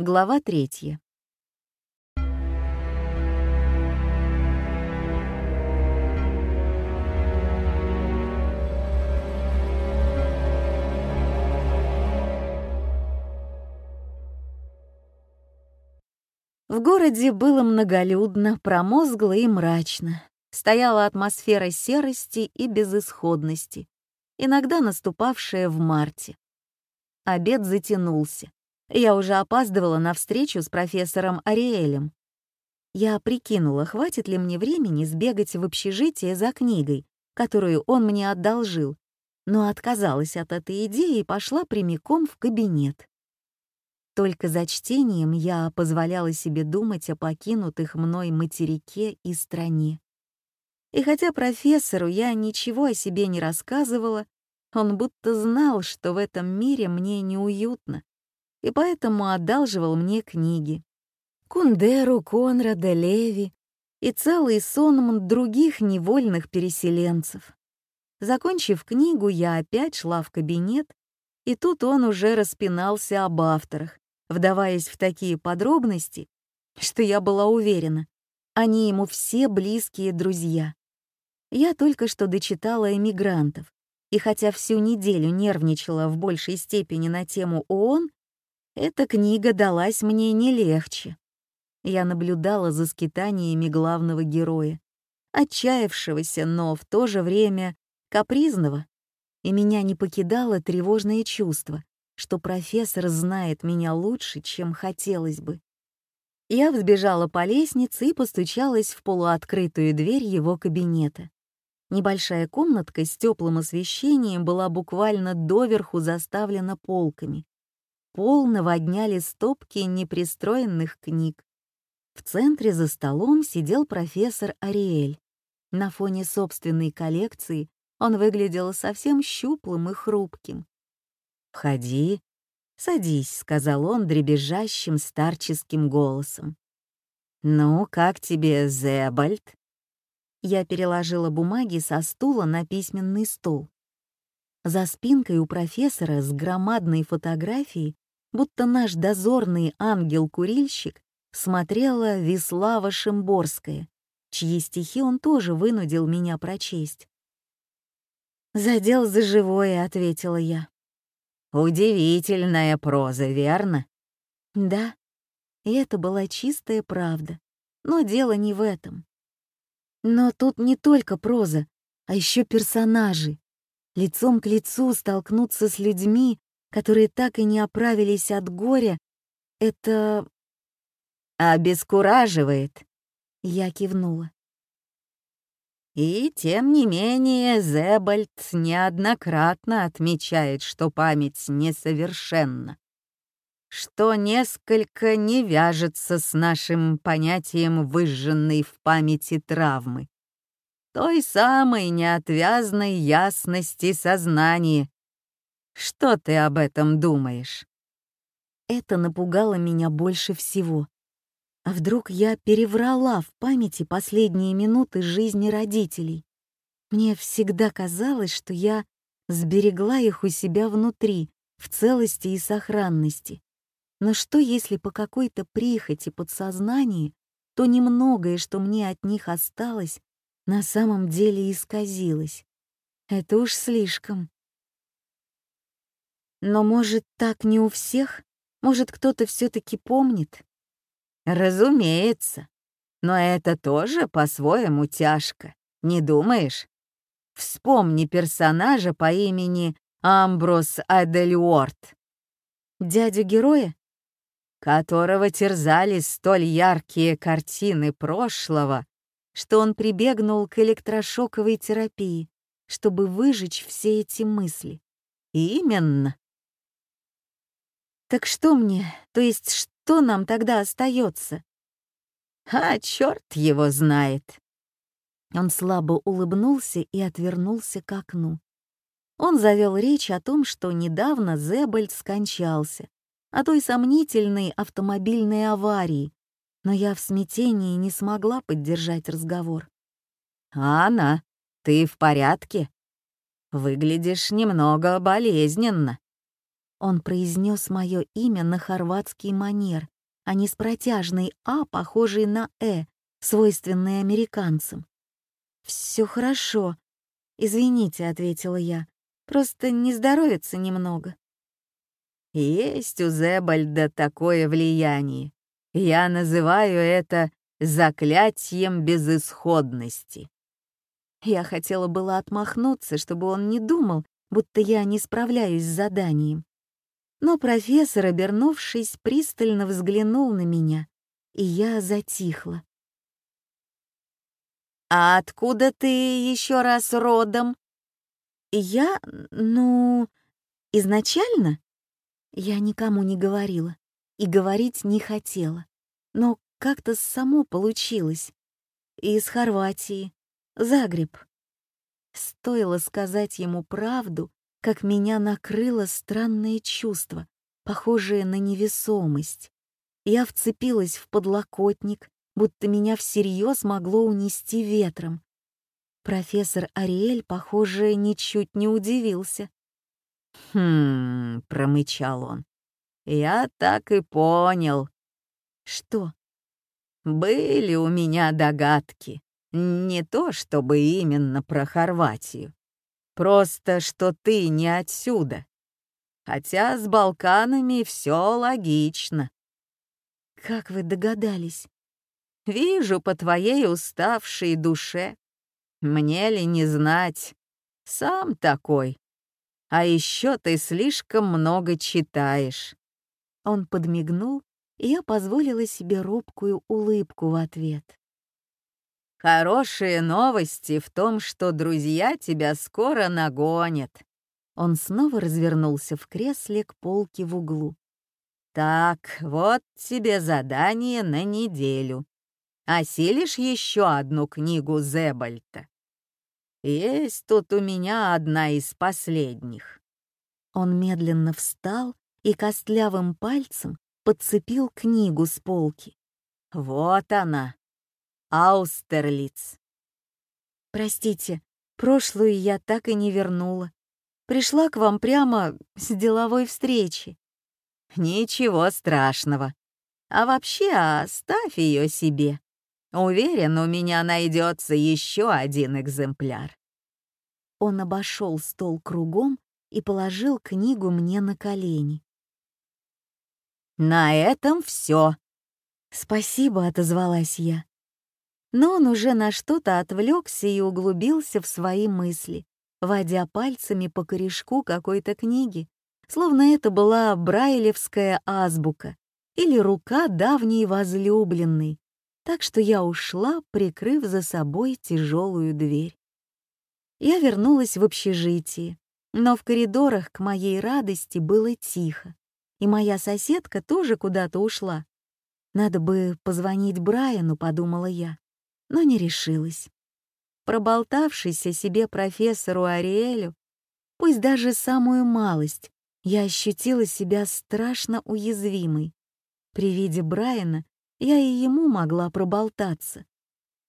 Глава третья. В городе было многолюдно, промозгло и мрачно. Стояла атмосфера серости и безысходности, иногда наступавшая в марте. Обед затянулся. Я уже опаздывала на встречу с профессором Ариэлем. Я прикинула, хватит ли мне времени сбегать в общежитие за книгой, которую он мне одолжил, но отказалась от этой идеи и пошла прямиком в кабинет. Только за чтением я позволяла себе думать о покинутых мной материке и стране. И хотя профессору я ничего о себе не рассказывала, он будто знал, что в этом мире мне неуютно, и поэтому одалживал мне книги. Кундеру, Конрада, Леви и целый сон других невольных переселенцев. Закончив книгу, я опять шла в кабинет, и тут он уже распинался об авторах, вдаваясь в такие подробности, что я была уверена, они ему все близкие друзья. Я только что дочитала «Эмигрантов», и хотя всю неделю нервничала в большей степени на тему ООН, эта книга далась мне не легче. Я наблюдала за скитаниями главного героя, отчаявшегося, но в то же время капризного, и меня не покидало тревожное чувство, что профессор знает меня лучше, чем хотелось бы. Я взбежала по лестнице и постучалась в полуоткрытую дверь его кабинета. Небольшая комнатка с теплым освещением была буквально доверху заставлена полками. Пол наводняли стопки непристроенных книг. В центре за столом сидел профессор Ариэль. На фоне собственной коллекции он выглядел совсем щуплым и хрупким. «Входи, садись», — сказал он дребезжащим старческим голосом. «Ну, как тебе, Зебальд?» Я переложила бумаги со стула на письменный стол. За спинкой у профессора с громадной фотографией, будто наш дозорный ангел-курильщик, смотрела Вислава Шимборская, чьи стихи он тоже вынудил меня прочесть. «Задел за живое», — ответила я. «Удивительная проза, верно?» «Да, и это была чистая правда. Но дело не в этом. Но тут не только проза, а еще персонажи. Лицом к лицу столкнуться с людьми, которые так и не оправились от горя, это... «Обескураживает», — я кивнула. И тем не менее Зебальд неоднократно отмечает, что память несовершенна что несколько не вяжется с нашим понятием выжженной в памяти травмы. Той самой неотвязной ясности сознания. Что ты об этом думаешь? Это напугало меня больше всего. А вдруг я переврала в памяти последние минуты жизни родителей? Мне всегда казалось, что я сберегла их у себя внутри, в целости и сохранности. Но что, если по какой-то прихоти подсознании то немногое, что мне от них осталось, на самом деле исказилось? Это уж слишком. Но, может, так не у всех? Может, кто-то все таки помнит? Разумеется. Но это тоже по-своему тяжко, не думаешь? Вспомни персонажа по имени Амброс Адельуорт. Дядю героя? которого терзали столь яркие картины прошлого, что он прибегнул к электрошоковой терапии, чтобы выжечь все эти мысли. Именно. Так что мне, то есть что нам тогда остается? А черт его знает. Он слабо улыбнулся и отвернулся к окну. Он завел речь о том, что недавно Зебальд скончался, о той сомнительной автомобильной аварии, но я в смятении не смогла поддержать разговор. «Анна, ты в порядке? Выглядишь немного болезненно». Он произнес мое имя на хорватский манер, а не с протяжной «а», похожей на «э», свойственной американцам. «Все хорошо. Извините», — ответила я. «Просто не здоровится немного». Есть у Зебальда такое влияние. Я называю это заклятием безысходности. Я хотела было отмахнуться, чтобы он не думал, будто я не справляюсь с заданием. Но профессор, обернувшись, пристально взглянул на меня, и я затихла. «А откуда ты еще раз родом?» «Я, ну, изначально?» Я никому не говорила и говорить не хотела, но как-то само получилось. Из Хорватии, Загреб. Стоило сказать ему правду, как меня накрыло странное чувство, похожее на невесомость. Я вцепилась в подлокотник, будто меня всерьез могло унести ветром. Профессор Ариэль, похоже, ничуть не удивился. «Хм...» — промычал он. «Я так и понял». «Что?» «Были у меня догадки. Не то чтобы именно про Хорватию. Просто, что ты не отсюда. Хотя с Балканами все логично». «Как вы догадались?» «Вижу по твоей уставшей душе. Мне ли не знать? Сам такой. А еще ты слишком много читаешь». Он подмигнул, и я позволила себе робкую улыбку в ответ. «Хорошие новости в том, что друзья тебя скоро нагонят». Он снова развернулся в кресле к полке в углу. «Так, вот тебе задание на неделю. Осилишь еще одну книгу Зебальта?» Есть тут у меня одна из последних». Он медленно встал и костлявым пальцем подцепил книгу с полки. «Вот она, Аустерлиц». «Простите, прошлую я так и не вернула. Пришла к вам прямо с деловой встречи». «Ничего страшного. А вообще оставь ее себе. Уверен, у меня найдется еще один экземпляр. Он обошел стол кругом и положил книгу мне на колени. «На этом все. «Спасибо», — отозвалась я. Но он уже на что-то отвлекся и углубился в свои мысли, водя пальцами по корешку какой-то книги, словно это была брайлевская азбука или рука давней возлюбленной, так что я ушла, прикрыв за собой тяжелую дверь. Я вернулась в общежитие, но в коридорах к моей радости было тихо, и моя соседка тоже куда-то ушла. Надо бы позвонить Брайану, подумала я, но не решилась. Проболтавшись о себе профессору Ариэлю, пусть даже самую малость, я ощутила себя страшно уязвимой. При виде Брайана я и ему могла проболтаться.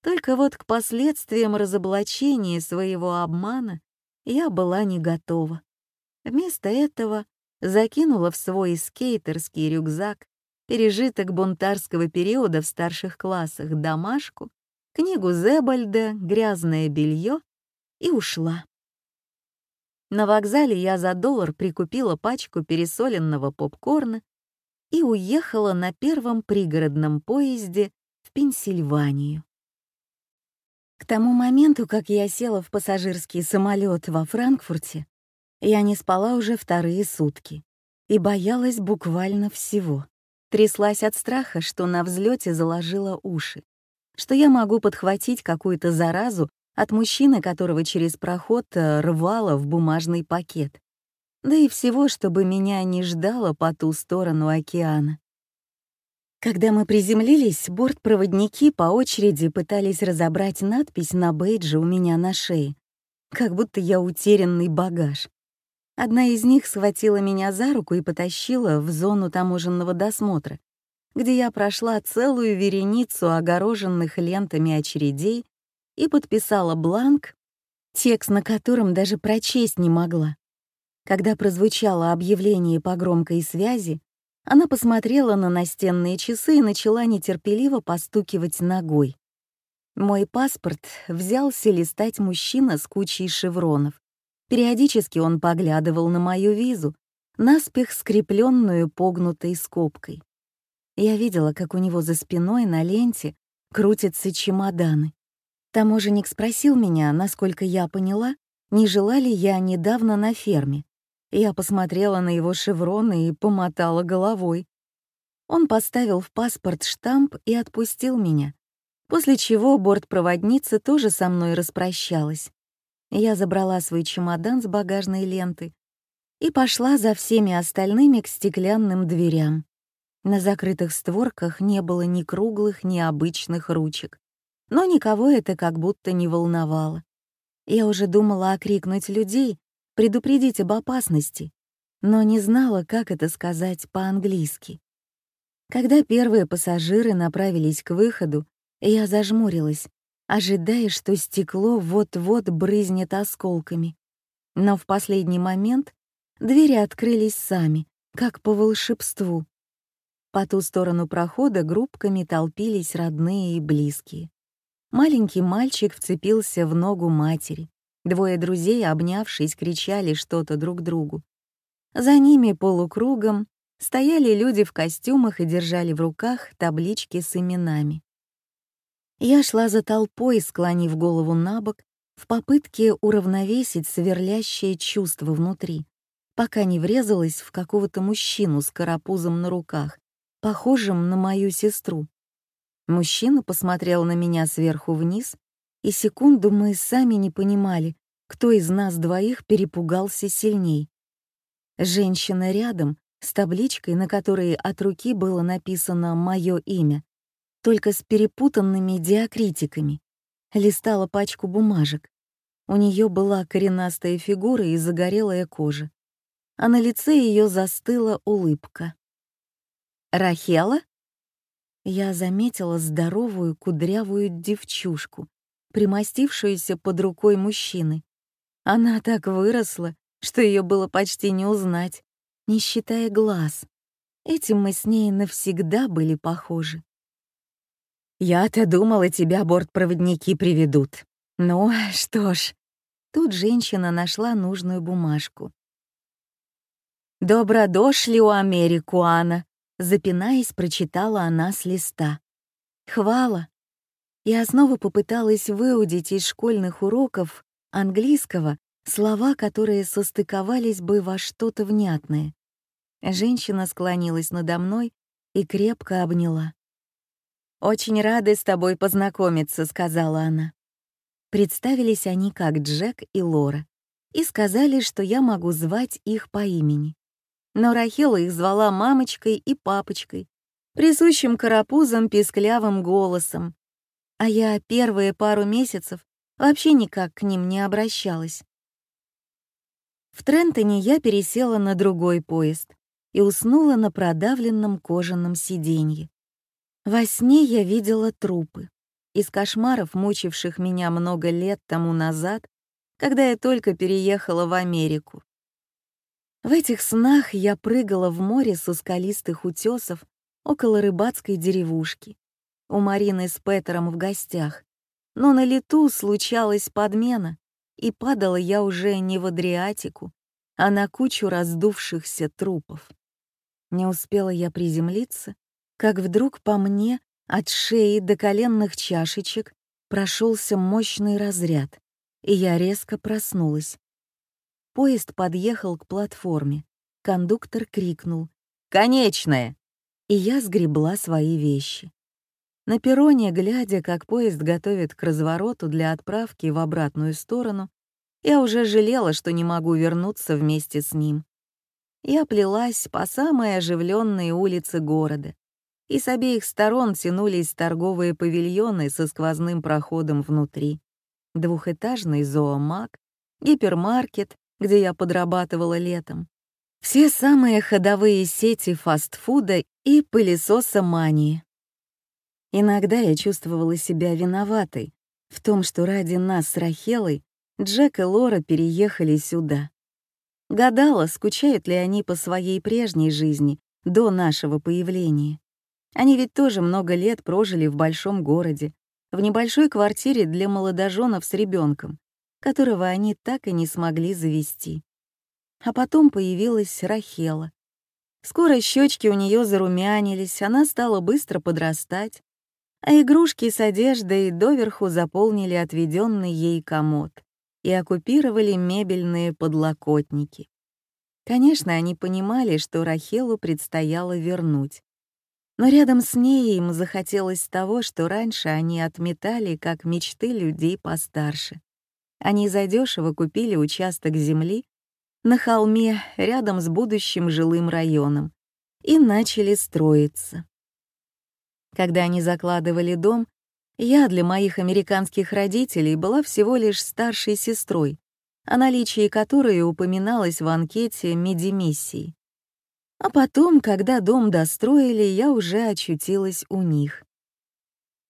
Только вот к последствиям разоблачения своего обмана я была не готова. Вместо этого закинула в свой скейтерский рюкзак пережиток бунтарского периода в старших классах домашку, книгу Зебальда, грязное белье и ушла. На вокзале я за доллар прикупила пачку пересоленного попкорна и уехала на первом пригородном поезде в Пенсильванию. К тому моменту, как я села в пассажирский самолет во Франкфурте, я не спала уже вторые сутки и боялась буквально всего. Тряслась от страха, что на взлете заложила уши, что я могу подхватить какую-то заразу от мужчины, которого через проход э, рвало в бумажный пакет да и всего, чтобы меня не ждало по ту сторону океана. Когда мы приземлились, бортпроводники по очереди пытались разобрать надпись на бейдже у меня на шее, как будто я утерянный багаж. Одна из них схватила меня за руку и потащила в зону таможенного досмотра, где я прошла целую вереницу огороженных лентами очередей и подписала бланк, текст на котором даже прочесть не могла. Когда прозвучало объявление по громкой связи, она посмотрела на настенные часы и начала нетерпеливо постукивать ногой. Мой паспорт взялся листать мужчина с кучей шевронов. Периодически он поглядывал на мою визу, наспех скрепленную погнутой скобкой. Я видела, как у него за спиной на ленте крутятся чемоданы. Таможенник спросил меня, насколько я поняла, не жила ли я недавно на ферме. Я посмотрела на его шевроны и помотала головой. Он поставил в паспорт штамп и отпустил меня, после чего бортпроводница тоже со мной распрощалась. Я забрала свой чемодан с багажной ленты и пошла за всеми остальными к стеклянным дверям. На закрытых створках не было ни круглых, ни обычных ручек. Но никого это как будто не волновало. Я уже думала окрикнуть людей, предупредить об опасности, но не знала, как это сказать по-английски. Когда первые пассажиры направились к выходу, я зажмурилась, ожидая, что стекло вот-вот брызнет осколками. Но в последний момент двери открылись сами, как по волшебству. По ту сторону прохода группками толпились родные и близкие. Маленький мальчик вцепился в ногу матери. Двое друзей, обнявшись, кричали что-то друг другу. За ними полукругом стояли люди в костюмах и держали в руках таблички с именами. Я шла за толпой, склонив голову на бок, в попытке уравновесить сверлящее чувство внутри, пока не врезалась в какого-то мужчину с карапузом на руках, похожим на мою сестру. Мужчина посмотрел на меня сверху вниз, и секунду мы сами не понимали, кто из нас двоих перепугался сильней. Женщина рядом, с табличкой, на которой от руки было написано мое имя, только с перепутанными диакритиками, листала пачку бумажек. У нее была коренастая фигура и загорелая кожа, а на лице ее застыла улыбка. «Рахела?» я заметила здоровую кудрявую девчушку, примостившуюся под рукой мужчины. Она так выросла, что ее было почти не узнать, не считая глаз. Этим мы с ней навсегда были похожи. «Я-то думала, тебя бортпроводники приведут. Ну, что ж». Тут женщина нашла нужную бумажку. «Добродошли у Америкуана», Запинаясь, прочитала она с листа. «Хвала!» Я снова попыталась выудить из школьных уроков английского слова, которые состыковались бы во что-то внятное. Женщина склонилась надо мной и крепко обняла. «Очень рады с тобой познакомиться», — сказала она. Представились они как Джек и Лора и сказали, что я могу звать их по имени но Рахила их звала мамочкой и папочкой, присущим карапузом писклявым голосом. А я первые пару месяцев вообще никак к ним не обращалась. В Трентоне я пересела на другой поезд и уснула на продавленном кожаном сиденье. Во сне я видела трупы. Из кошмаров, мучивших меня много лет тому назад, когда я только переехала в Америку. В этих снах я прыгала в море со скалистых утесов около рыбацкой деревушки, у Марины с Петером в гостях, но на лету случалась подмена, и падала я уже не в Адриатику, а на кучу раздувшихся трупов. Не успела я приземлиться, как вдруг по мне от шеи до коленных чашечек прошелся мощный разряд, и я резко проснулась. Поезд подъехал к платформе. Кондуктор крикнул «Конечная!» И я сгребла свои вещи. На перроне, глядя, как поезд готовит к развороту для отправки в обратную сторону, я уже жалела, что не могу вернуться вместе с ним. Я плелась по самой оживленной улице города, и с обеих сторон тянулись торговые павильоны со сквозным проходом внутри. Двухэтажный зоомаг, гипермаркет где я подрабатывала летом. Все самые ходовые сети фастфуда и пылесоса мании. Иногда я чувствовала себя виноватой в том, что ради нас с Рахелой Джек и Лора переехали сюда. Гадала, скучают ли они по своей прежней жизни до нашего появления. Они ведь тоже много лет прожили в большом городе, в небольшой квартире для молодоженов с ребенком, которого они так и не смогли завести. А потом появилась Рахела. Скоро щечки у нее зарумянились, она стала быстро подрастать, а игрушки с одеждой доверху заполнили отведенный ей комод и оккупировали мебельные подлокотники. Конечно, они понимали, что Рахелу предстояло вернуть. Но рядом с ней им захотелось того, что раньше они отметали как мечты людей постарше. Они задешево купили участок земли на холме рядом с будущим жилым районом и начали строиться. Когда они закладывали дом, я для моих американских родителей была всего лишь старшей сестрой, о наличии которой упоминалось в анкете медимиссии. А потом, когда дом достроили, я уже очутилась у них.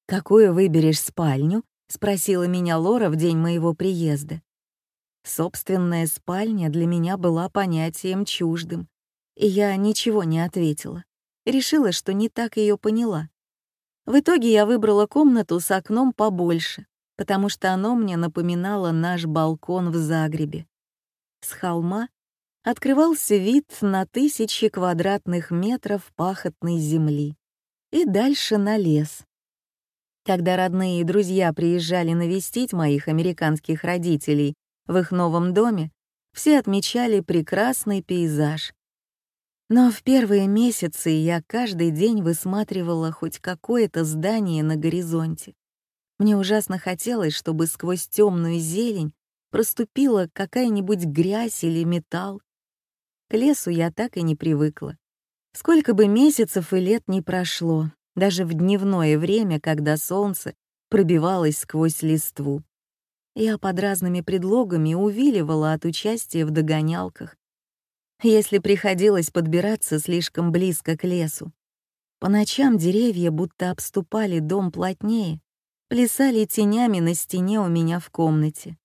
«Какую выберешь спальню?» — спросила меня Лора в день моего приезда. Собственная спальня для меня была понятием чуждым, и я ничего не ответила. Решила, что не так ее поняла. В итоге я выбрала комнату с окном побольше, потому что оно мне напоминало наш балкон в Загребе. С холма открывался вид на тысячи квадратных метров пахотной земли и дальше на лес. Когда родные и друзья приезжали навестить моих американских родителей в их новом доме, все отмечали прекрасный пейзаж, но в первые месяцы я каждый день высматривала хоть какое-то здание на горизонте. Мне ужасно хотелось, чтобы сквозь темную зелень проступила какая-нибудь грязь или металл. К лесу я так и не привыкла. Сколько бы месяцев и лет не прошло, даже в дневное время, когда солнце пробивалось сквозь листву. Я под разными предлогами увиливала от участия в догонялках, если приходилось подбираться слишком близко к лесу. По ночам деревья будто обступали дом плотнее, плясали тенями на стене у меня в комнате.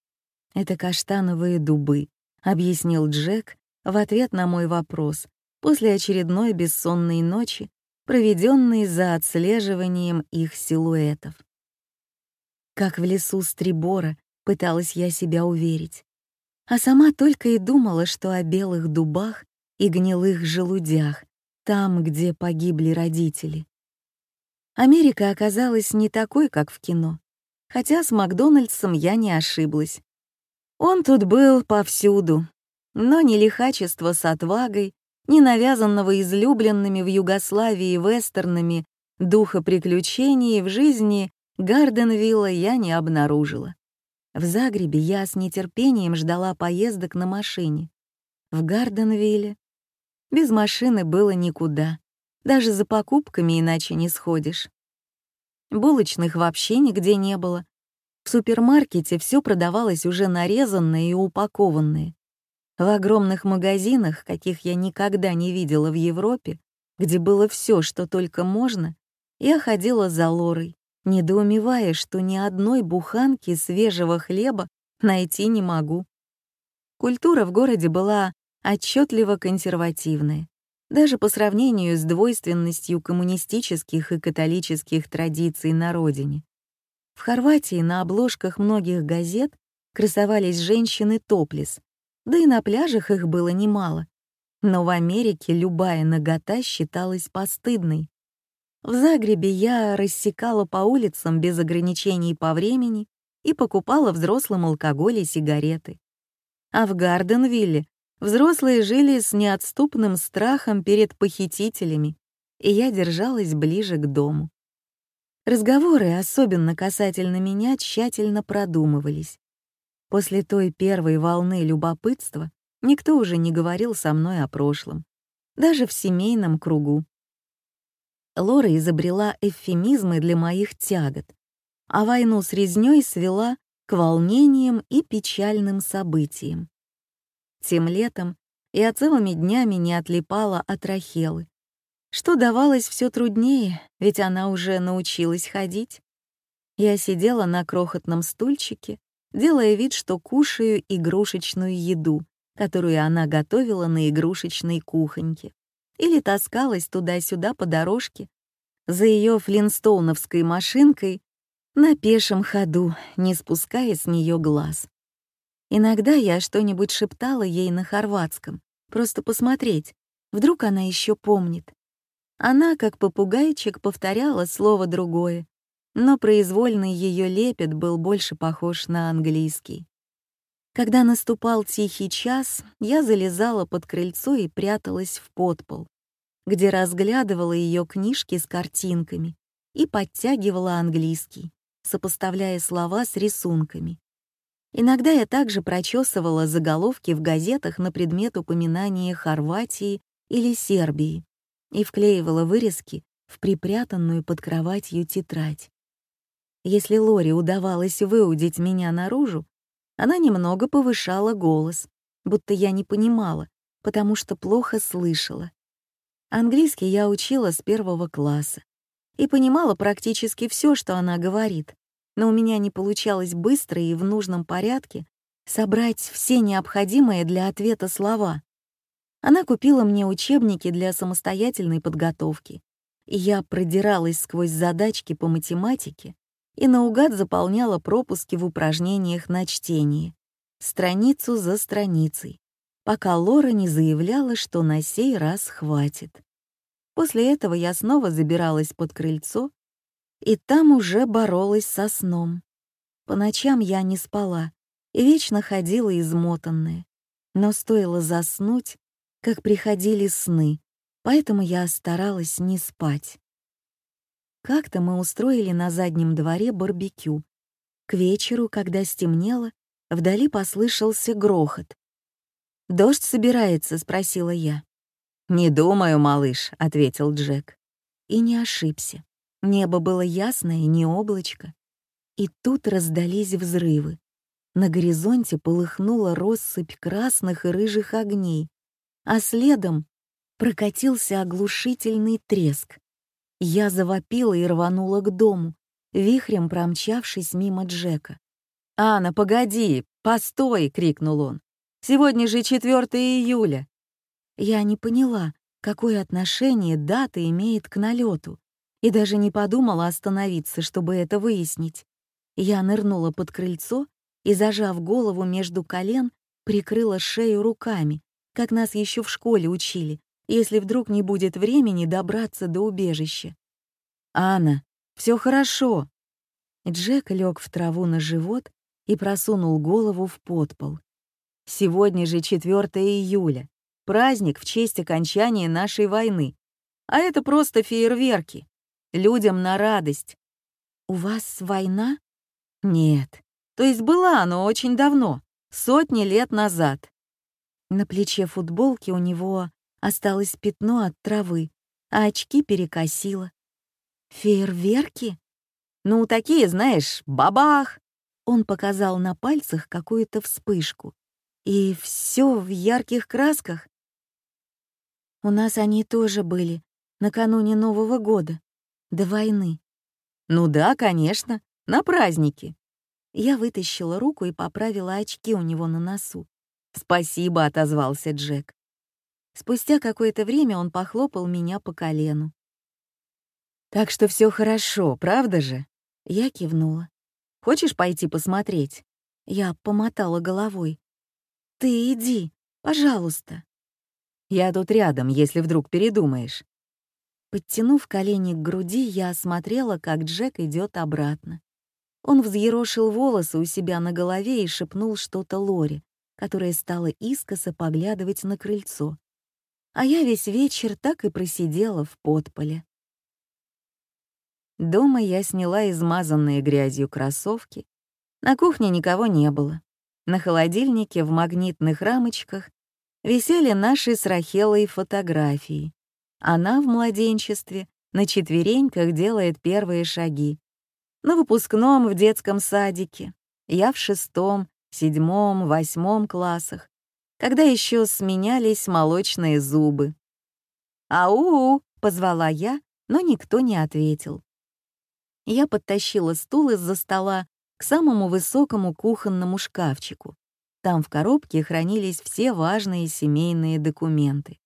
«Это каштановые дубы», — объяснил Джек в ответ на мой вопрос после очередной бессонной ночи, проведенной за отслеживанием их силуэтов. Как в лесу Стрибора пыталась я себя уверить а сама только и думала, что о белых дубах и гнилых желудях, там, где погибли родители. Америка оказалась не такой, как в кино, хотя с Макдональдсом я не ошиблась. Он тут был повсюду, но ни лихачество с отвагой, ни навязанного излюбленными в Югославии вестернами духа приключений в жизни Гарденвилла я не обнаружила. В Загребе я с нетерпением ждала поездок на машине. В Гарденвилле без машины было никуда. Даже за покупками иначе не сходишь. Булочных вообще нигде не было. В супермаркете все продавалось уже нарезанное и упакованное. В огромных магазинах, каких я никогда не видела в Европе, где было все, что только можно, я ходила за Лорой, недоумевая, что ни одной буханки свежего хлеба найти не могу. Культура в городе была отчетливо консервативная, даже по сравнению с двойственностью коммунистических и католических традиций на родине. В Хорватии на обложках многих газет красовались женщины топлес, да и на пляжах их было немало. Но в Америке любая нагота считалась постыдной. В Загребе я рассекала по улицам без ограничений по времени и покупала взрослым алкоголь и сигареты. А в Гарденвилле взрослые жили с неотступным страхом перед похитителями, и я держалась ближе к дому. Разговоры, особенно касательно меня, тщательно продумывались. После той первой волны любопытства никто уже не говорил со мной о прошлом, даже в семейном кругу. Лора изобрела эвфемизмы для моих тягот, а войну с резнёй свела к волнениям и печальным событиям. Тем летом я целыми днями не отлипала от Рахелы, что давалось все труднее, ведь она уже научилась ходить. Я сидела на крохотном стульчике, делая вид, что кушаю игрушечную еду, которую она готовила на игрушечной кухоньке, или таскалась туда-сюда по дорожке за ее флинстоуновской машинкой на пешем ходу, не спуская с нее глаз. Иногда я что-нибудь шептала ей на хорватском, просто посмотреть, вдруг она еще помнит. Она, как попугайчик, повторяла слово другое, но произвольный ее лепет был больше похож на английский. Когда наступал тихий час, я залезала под крыльцо и пряталась в подпол, где разглядывала ее книжки с картинками и подтягивала английский, сопоставляя слова с рисунками. Иногда я также прочесывала заголовки в газетах на предмет упоминания Хорватии или Сербии и вклеивала вырезки в припрятанную под кроватью тетрадь. Если Лори удавалось выудить меня наружу, она немного повышала голос, будто я не понимала, потому что плохо слышала. Английский я учила с первого класса и понимала практически все, что она говорит, но у меня не получалось быстро и в нужном порядке собрать все необходимые для ответа слова. Она купила мне учебники для самостоятельной подготовки, и я продиралась сквозь задачки по математике и наугад заполняла пропуски в упражнениях на чтение, страницу за страницей, пока Лора не заявляла, что на сей раз хватит. После этого я снова забиралась под крыльцо, и там уже боролась со сном. По ночам я не спала и вечно ходила измотанная, но стоило заснуть, как приходили сны, поэтому я старалась не спать. Как-то мы устроили на заднем дворе барбекю. К вечеру, когда стемнело, вдали послышался грохот. «Дождь собирается?» — спросила я. «Не думаю, малыш», — ответил Джек. И не ошибся. Небо было ясное, не облачко. И тут раздались взрывы. На горизонте полыхнула россыпь красных и рыжих огней, а следом прокатился оглушительный треск. Я завопила и рванула к дому, вихрем промчавшись мимо Джека. «Анна, погоди! Постой!» — крикнул он. «Сегодня же 4 июля!» Я не поняла, какое отношение дата имеет к налету, и даже не подумала остановиться, чтобы это выяснить. Я нырнула под крыльцо и, зажав голову между колен, прикрыла шею руками, как нас еще в школе учили, если вдруг не будет времени добраться до убежища. «Анна, все хорошо!» Джек лег в траву на живот и просунул голову в подпол. «Сегодня же 4 июля, праздник в честь окончания нашей войны. А это просто фейерверки. Людям на радость». «У вас война?» «Нет. То есть была, но очень давно, сотни лет назад». На плече футболки у него осталось пятно от травы, а очки перекосило. «Фейерверки?» «Ну, такие, знаешь, бабах!» Он показал на пальцах какую-то вспышку. «И все в ярких красках?» «У нас они тоже были, накануне Нового года, до войны». «Ну да, конечно, на праздники». Я вытащила руку и поправила очки у него на носу. «Спасибо», — отозвался Джек. Спустя какое-то время он похлопал меня по колену. «Так что все хорошо, правда же?» Я кивнула. «Хочешь пойти посмотреть?» Я помотала головой. «Ты иди, пожалуйста». «Я тут рядом, если вдруг передумаешь». Подтянув колени к груди, я осмотрела, как Джек идет обратно. Он взъерошил волосы у себя на голове и шепнул что-то Лори, которая стала искоса поглядывать на крыльцо а я весь вечер так и просидела в подполе. Дома я сняла измазанные грязью кроссовки. На кухне никого не было. На холодильнике в магнитных рамочках висели наши с Рахелой фотографии. Она в младенчестве на четвереньках делает первые шаги. На выпускном в детском садике. Я в шестом, седьмом, восьмом классах когда еще сменялись молочные зубы. «Ау!» — позвала я, но никто не ответил. Я подтащила стул из-за стола к самому высокому кухонному шкафчику Там в коробке хранились все важные семейные документы.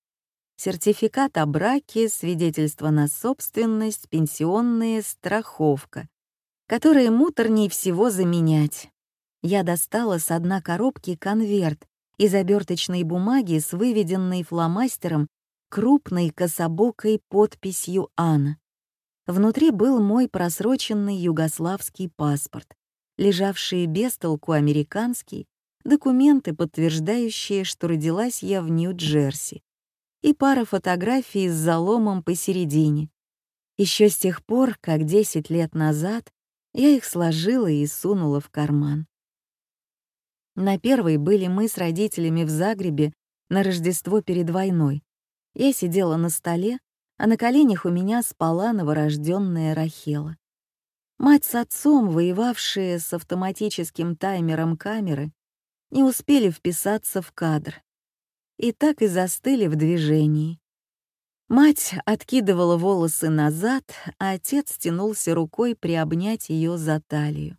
Сертификат о браке, свидетельство на собственность, пенсионные, страховка, которые муторней всего заменять. Я достала с одной коробки конверт из оберточной бумаги с выведенной фломастером крупной кособокой подписью «Анна». Внутри был мой просроченный югославский паспорт, лежавший без толку американский, документы, подтверждающие, что родилась я в Нью-Джерси, и пара фотографий с заломом посередине. Еще с тех пор, как 10 лет назад, я их сложила и сунула в карман. На первой были мы с родителями в Загребе на Рождество перед войной. Я сидела на столе, а на коленях у меня спала новорожденная Рахела. Мать с отцом, воевавшие с автоматическим таймером камеры, не успели вписаться в кадр. И так и застыли в движении. Мать откидывала волосы назад, а отец тянулся рукой приобнять ее за талию.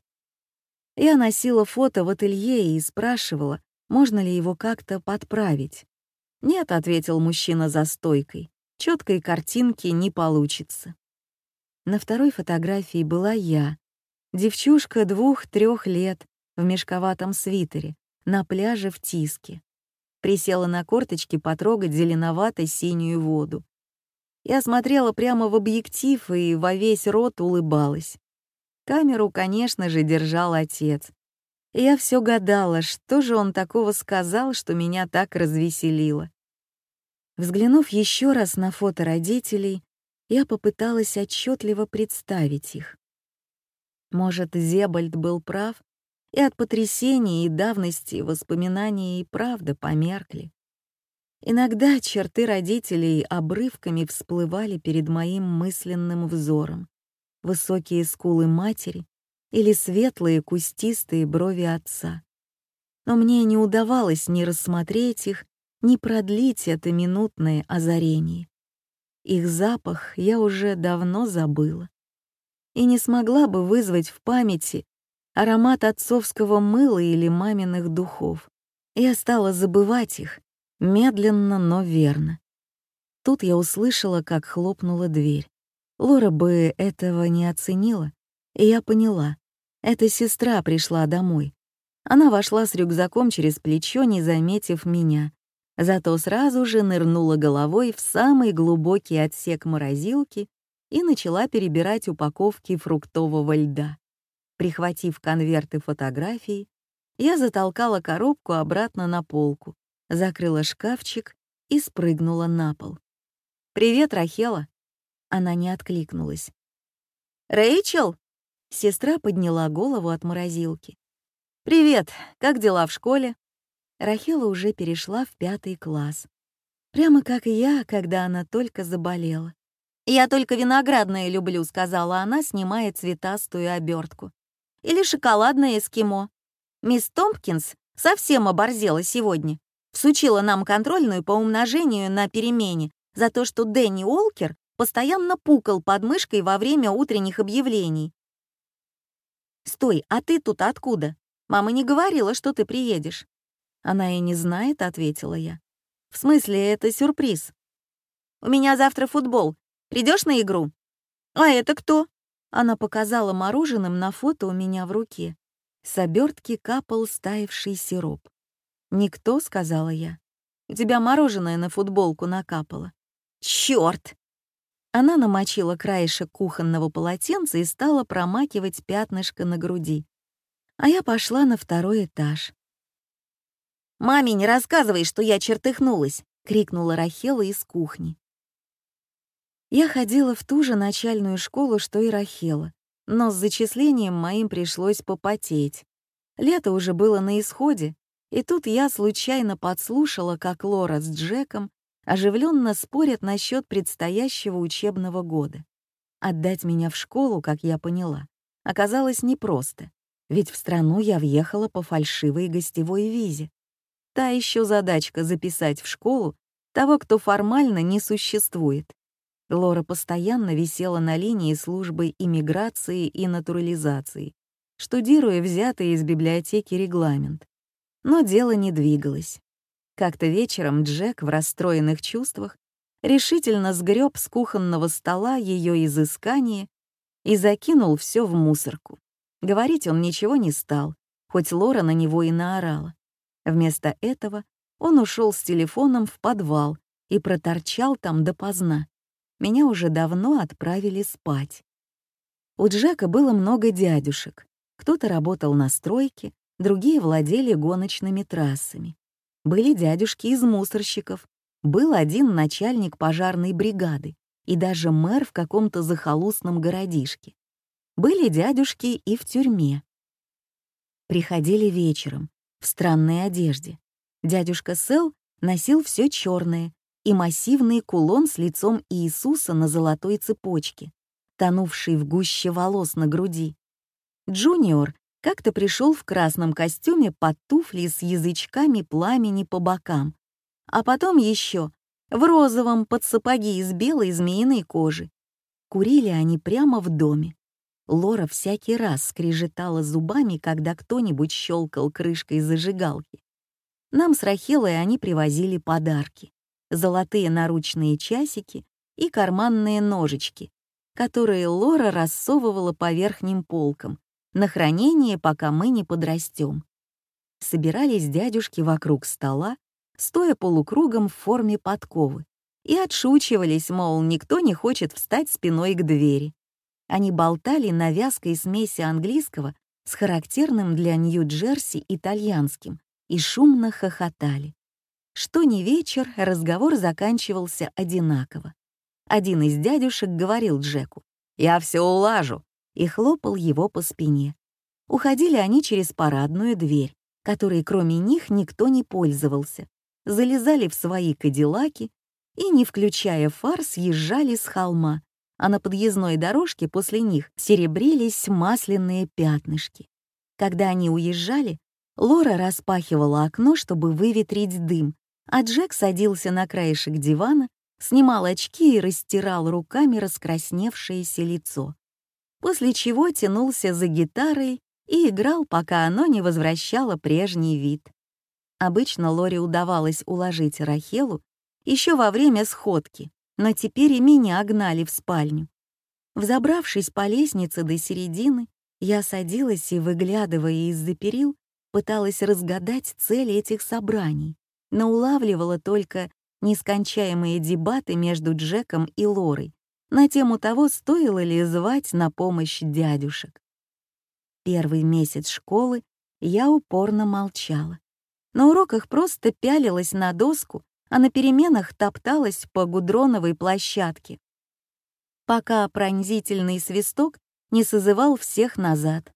Я носила фото в ателье и спрашивала, можно ли его как-то подправить. «Нет», — ответил мужчина за стойкой, — «четкой картинки не получится». На второй фотографии была я, девчушка двух-трех лет в мешковатом свитере, на пляже в Тиске. Присела на корточки потрогать зеленовато-синюю воду. Я смотрела прямо в объектив и во весь рот улыбалась. Камеру, конечно же, держал отец. Я все гадала, что же он такого сказал, что меня так развеселило. Взглянув еще раз на фото родителей, я попыталась отчетливо представить их. Может, Зебальд был прав, и от потрясения и давности воспоминания и правда померкли. Иногда черты родителей обрывками всплывали перед моим мысленным взором высокие скулы матери или светлые кустистые брови отца. Но мне не удавалось ни рассмотреть их, ни продлить это минутное озарение. Их запах я уже давно забыла и не смогла бы вызвать в памяти аромат отцовского мыла или маминых духов. Я стала забывать их, медленно, но верно. Тут я услышала, как хлопнула дверь. Лора бы этого не оценила, и я поняла. Эта сестра пришла домой. Она вошла с рюкзаком через плечо, не заметив меня, зато сразу же нырнула головой в самый глубокий отсек морозилки и начала перебирать упаковки фруктового льда. Прихватив конверты фотографий, я затолкала коробку обратно на полку, закрыла шкафчик и спрыгнула на пол. «Привет, Рахела!» Она не откликнулась. «Рэйчел?» Сестра подняла голову от морозилки. «Привет, как дела в школе?» Рахела уже перешла в пятый класс. Прямо как и я, когда она только заболела. «Я только виноградное люблю», — сказала она, снимая цветастую обертку. «Или шоколадное эскимо. Мисс Томпкинс совсем оборзела сегодня. Всучила нам контрольную по умножению на перемене за то, что Дэнни Олкер постоянно пукал под мышкой во время утренних объявлений. «Стой, а ты тут откуда? Мама не говорила, что ты приедешь». «Она и не знает», — ответила я. «В смысле, это сюрприз?» «У меня завтра футбол. Придешь на игру?» «А это кто?» Она показала мороженым на фото у меня в руке. С обертки капал стаивший сироп. «Никто», — сказала я. «У тебя мороженое на футболку накапало». «Чёрт!» Она намочила краешек кухонного полотенца и стала промакивать пятнышко на груди. А я пошла на второй этаж. «Маме не рассказывай, что я чертыхнулась!» — крикнула Рахела из кухни. Я ходила в ту же начальную школу, что и Рахела, но с зачислением моим пришлось попотеть. Лето уже было на исходе, и тут я случайно подслушала, как Лора с Джеком оживленно спорят насчет предстоящего учебного года. Отдать меня в школу, как я поняла, оказалось непросто, ведь в страну я въехала по фальшивой гостевой визе. Та еще задачка записать в школу того, кто формально не существует. Лора постоянно висела на линии службы иммиграции и натурализации, штудируя взятый из библиотеки регламент. но дело не двигалось. Как-то вечером Джек в расстроенных чувствах решительно сгреб с кухонного стола ее изыскание и закинул все в мусорку. Говорить он ничего не стал, хоть Лора на него и наорала. Вместо этого он ушел с телефоном в подвал и проторчал там допоздна. Меня уже давно отправили спать. У Джека было много дядюшек. Кто-то работал на стройке, другие владели гоночными трассами. Были дядюшки из мусорщиков, был один начальник пожарной бригады и даже мэр в каком-то захолустном городишке. Были дядюшки и в тюрьме. Приходили вечером, в странной одежде. Дядюшка Сэл носил все черное и массивный кулон с лицом Иисуса на золотой цепочке, тонувший в гуще волос на груди. Джуниор как-то пришел в красном костюме под туфли с язычками пламени по бокам, а потом еще в розовом под сапоги из белой змеиной кожи. Курили они прямо в доме. Лора всякий раз скрежетала зубами, когда кто-нибудь щелкал крышкой зажигалки. Нам с Рахилой они привозили подарки. Золотые наручные часики и карманные ножички, которые Лора рассовывала по верхним полкам, на хранение, пока мы не подрастем. Собирались дядюшки вокруг стола, стоя полукругом в форме подковы, и отшучивались, мол, никто не хочет встать спиной к двери. Они болтали на вязкой смеси английского с характерным для Нью-Джерси итальянским и шумно хохотали. Что ни вечер, разговор заканчивался одинаково. Один из дядюшек говорил Джеку «Я все улажу», и хлопал его по спине. Уходили они через парадную дверь, которой кроме них никто не пользовался, залезали в свои кадиллаки и, не включая фар, съезжали с холма, а на подъездной дорожке после них серебрились масляные пятнышки. Когда они уезжали, Лора распахивала окно, чтобы выветрить дым, а Джек садился на краешек дивана, снимал очки и растирал руками раскрасневшееся лицо. После чего тянулся за гитарой и играл, пока оно не возвращало прежний вид. Обычно Лоре удавалось уложить Рахелу еще во время сходки, но теперь и меня гнали в спальню. Взобравшись по лестнице до середины, я садилась и, выглядывая из-за перил, пыталась разгадать цель этих собраний, но улавливала только нескончаемые дебаты между Джеком и Лорой на тему того, стоило ли звать на помощь дядюшек. Первый месяц школы я упорно молчала. На уроках просто пялилась на доску, а на переменах топталась по гудроновой площадке, пока пронзительный свисток не созывал всех назад.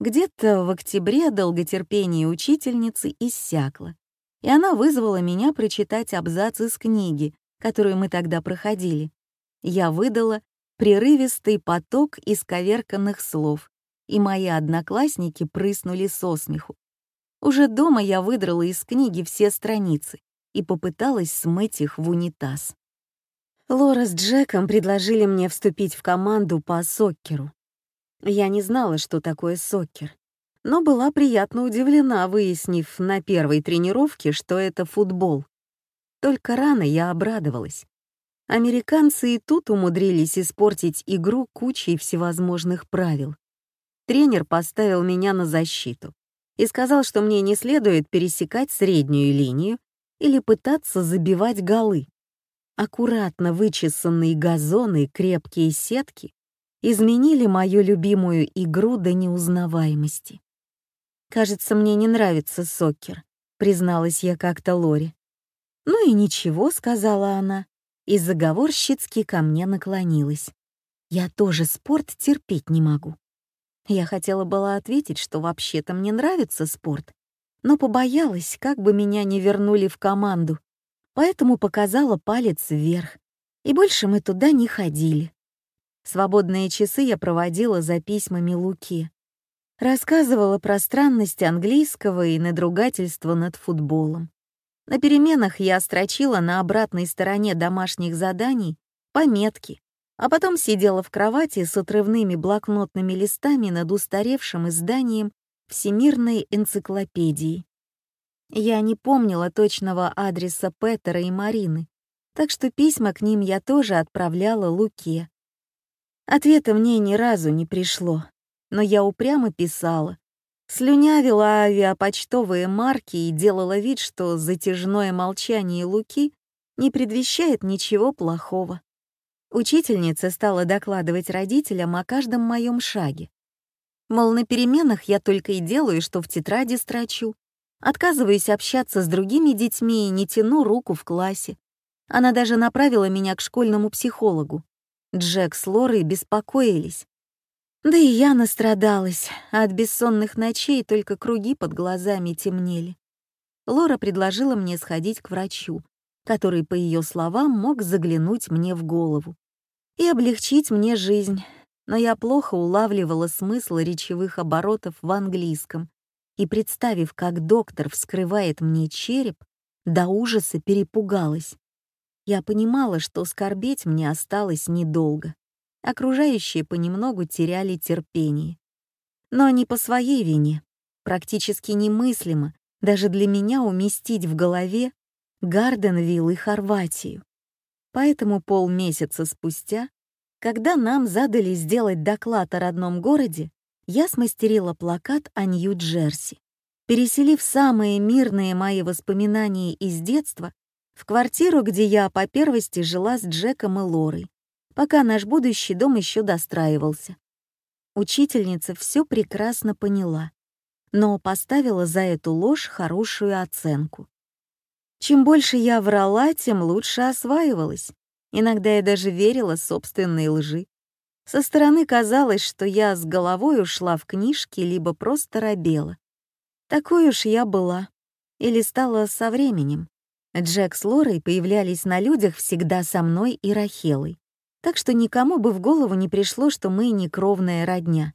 Где-то в октябре долготерпение учительницы иссякло, и она вызвала меня прочитать абзац из книги, которую мы тогда проходили. Я выдала прерывистый поток исковерканных слов, и мои одноклассники прыснули со смеху. Уже дома я выдрала из книги все страницы и попыталась смыть их в унитаз. Лора с Джеком предложили мне вступить в команду по соккеру. Я не знала, что такое соккер, но была приятно удивлена, выяснив на первой тренировке, что это футбол. Только рано я обрадовалась. Американцы и тут умудрились испортить игру кучей всевозможных правил. Тренер поставил меня на защиту и сказал, что мне не следует пересекать среднюю линию или пытаться забивать голы. Аккуратно вычесанные газоны и крепкие сетки изменили мою любимую игру до неузнаваемости. «Кажется, мне не нравится сокер», — призналась я как-то Лоре. «Ну и ничего», — сказала она, и заговорщицки ко мне наклонилась. «Я тоже спорт терпеть не могу». Я хотела была ответить, что вообще-то мне нравится спорт, но побоялась, как бы меня не вернули в команду, поэтому показала палец вверх, и больше мы туда не ходили. Свободные часы я проводила за письмами Луки. Рассказывала про странность английского и надругательство над футболом. На переменах я строчила на обратной стороне домашних заданий пометки, а потом сидела в кровати с отрывными блокнотными листами над устаревшим изданием Всемирной энциклопедии Я не помнила точного адреса Петера и Марины, так что письма к ним я тоже отправляла Луке. Ответа мне ни разу не пришло, но я упрямо писала, слюнявила авиапочтовые марки и делала вид, что затяжное молчание Луки не предвещает ничего плохого. Учительница стала докладывать родителям о каждом моем шаге. Мол, на переменах я только и делаю, что в тетради строчу. Отказываюсь общаться с другими детьми и не тяну руку в классе. Она даже направила меня к школьному психологу. Джек с Лорой беспокоились. Да и я настрадалась, от бессонных ночей только круги под глазами темнели. Лора предложила мне сходить к врачу, который, по ее словам, мог заглянуть мне в голову и облегчить мне жизнь, но я плохо улавливала смысл речевых оборотов в английском, и, представив, как доктор вскрывает мне череп, до ужаса перепугалась. Я понимала, что скорбеть мне осталось недолго. Окружающие понемногу теряли терпение. Но не по своей вине. Практически немыслимо даже для меня уместить в голове Гарденвилл и Хорватию. Поэтому полмесяца спустя, когда нам задали сделать доклад о родном городе, я смастерила плакат о Нью-Джерси. Переселив самые мирные мои воспоминания из детства в квартиру, где я по первости жила с Джеком и Лорой, пока наш будущий дом еще достраивался. Учительница все прекрасно поняла, но поставила за эту ложь хорошую оценку. Чем больше я врала, тем лучше осваивалась. Иногда я даже верила собственной лжи. Со стороны казалось, что я с головой ушла в книжки, либо просто робела. Такой уж я была. Или стала со временем. Джек с Лорой появлялись на людях всегда со мной и Рахелой. Так что никому бы в голову не пришло, что мы не кровная родня.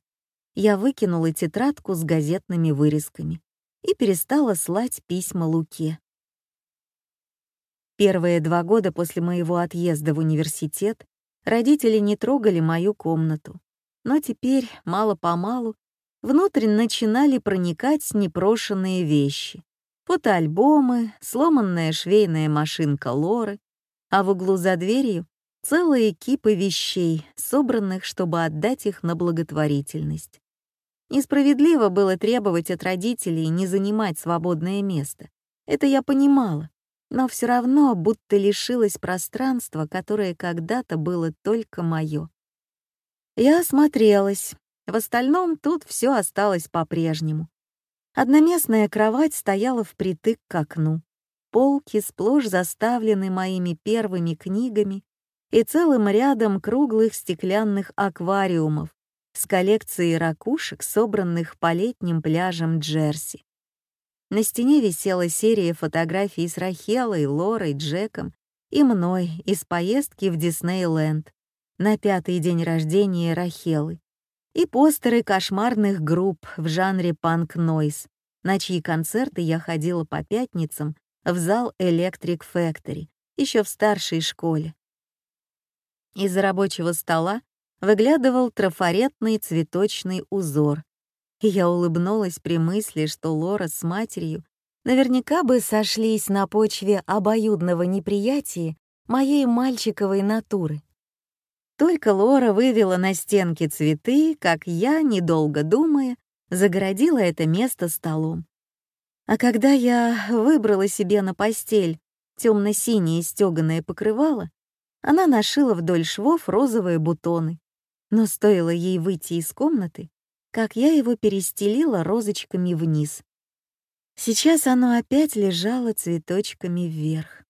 Я выкинула тетрадку с газетными вырезками и перестала слать письма Луке. Первые два года после моего отъезда в университет родители не трогали мою комнату. Но теперь, мало-помалу, внутрь начинали проникать непрошенные вещи фотоальбомы, сломанная швейная машинка Лоры, а в углу за дверью целые кипы вещей, собранных, чтобы отдать их на благотворительность. Несправедливо было требовать от родителей не занимать свободное место. Это я понимала, но все равно будто лишилась пространства, которое когда-то было только мое. Я осмотрелась. В остальном тут все осталось по-прежнему. Одноместная кровать стояла впритык к окну. Полки сплошь заставлены моими первыми книгами и целым рядом круглых стеклянных аквариумов с коллекцией ракушек, собранных по летним пляжам Джерси. На стене висела серия фотографий с Рахелой, Лорой, Джеком и мной из поездки в Диснейленд на пятый день рождения Рахелы и постеры кошмарных групп в жанре панк-нойз, на чьи концерты я ходила по пятницам в зал Electric Factory, еще в старшей школе. Из рабочего стола выглядывал трафаретный цветочный узор, и я улыбнулась при мысли, что Лора с матерью наверняка бы сошлись на почве обоюдного неприятия моей мальчиковой натуры. Только Лора вывела на стенки цветы, как я, недолго думая, загородила это место столом. А когда я выбрала себе на постель темно-синее стёганое покрывало, она нашила вдоль швов розовые бутоны. Но стоило ей выйти из комнаты, как я его перестелила розочками вниз. Сейчас оно опять лежало цветочками вверх.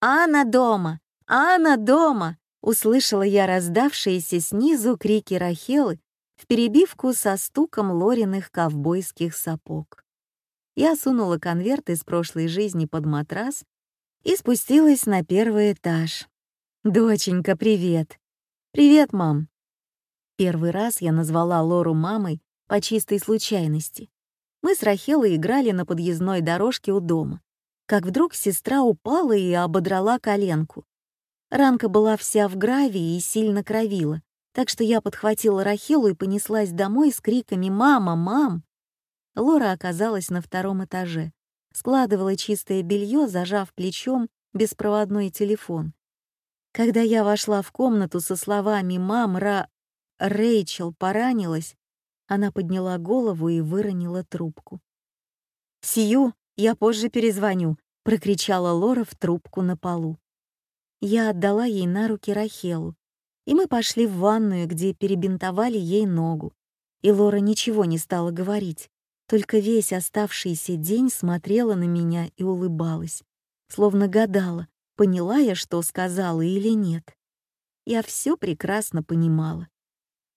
«Анна дома! Анна дома!» Услышала я раздавшиеся снизу крики Рахелы в перебивку со стуком Лориных ковбойских сапог. Я сунула конверт из прошлой жизни под матрас и спустилась на первый этаж. «Доченька, привет!» «Привет, мам!» Первый раз я назвала Лору мамой по чистой случайности. Мы с Рахелой играли на подъездной дорожке у дома. Как вдруг сестра упала и ободрала коленку. Ранка была вся в гравии и сильно кровила, так что я подхватила Рахилу и понеслась домой с криками «Мама! Мам!». Лора оказалась на втором этаже, складывала чистое белье, зажав плечом беспроводной телефон. Когда я вошла в комнату со словами «Мам, Ра... Рэйчел поранилась», она подняла голову и выронила трубку. «Сию, я позже перезвоню», — прокричала Лора в трубку на полу. Я отдала ей на руки Рахелу, и мы пошли в ванную, где перебинтовали ей ногу. И Лора ничего не стала говорить, только весь оставшийся день смотрела на меня и улыбалась, словно гадала, поняла я, что сказала или нет. Я все прекрасно понимала.